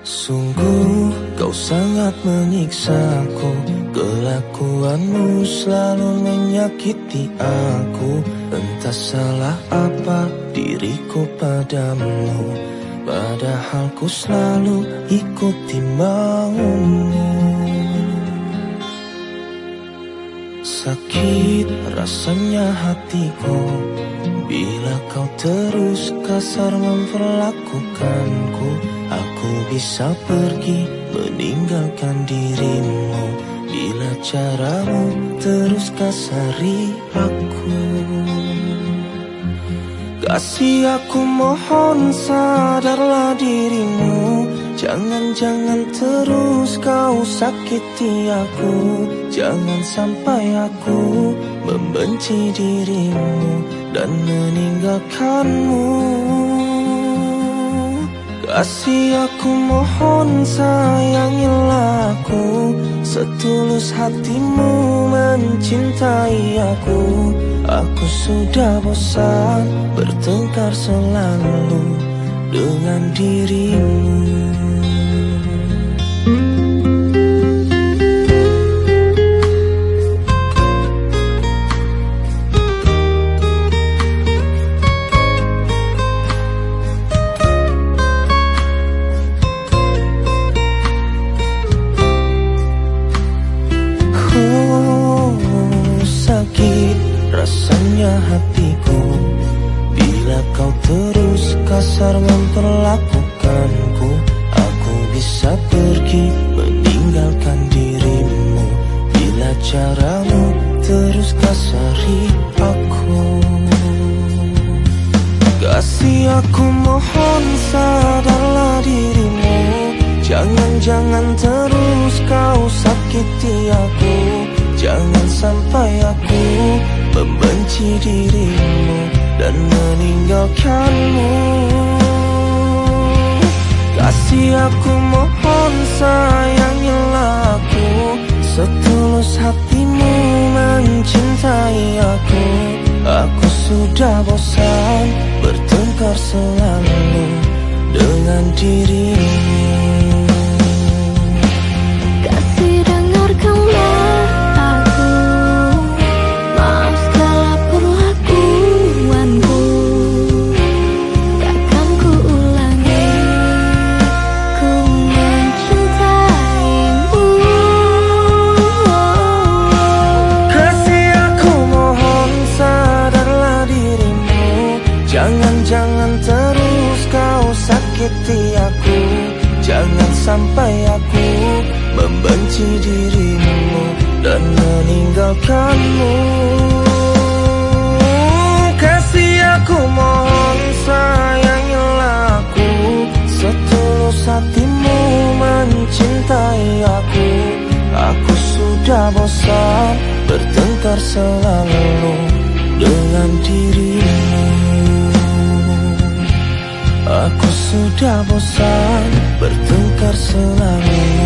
Sungguh kau sangat menyiksaku. Kelakuanmu selalu menyakiti aku. Entah salah apa diriku padamu. Padahal ku selalu ikuti maumu. Sakit rasanya hatiku. Bila kau terus kasar memperlakukanku Aku bisa pergi meninggalkan dirimu. Bila caramu terus kasari aku. Kasih aku mohon sadarlah dirimu. Jangan-jangan terus kau sakiti aku. Jangan sampai aku membenci dirimu Dan meninggalkanmu Kasih aku mohon sayangilah aku. Setulus hatimu mencintai aku. Aku sudah bosan bertengkar selalu dengan dirimu rasanya hatiku. Bila kau terus kasar memperlakukanku Aku bisa pergi meninggalkan dirimu. Bila caramu terus kasari aku. Kasih aku mohon sadarlah dirimu. Jangan-jangan terus kau sakiti aku Jangan sampai aku membenci dirimu dan meninggalkanmu. Kasih aku mohon sayangilah aku Setulus hatimu mencintai aku. Aku sudah bosan bertengkar selalu dengan dirimu Jangan-jangan terus kau sakiti aku. Jangan sampai aku membenci dirimu Dan meninggalkanmu. Kasih aku mohon sayangilah aku. Setulus hatimu mencintai aku. Aku sudah bosan bertengkar selalu dengan dirimu sudah bosan bertengkar selalu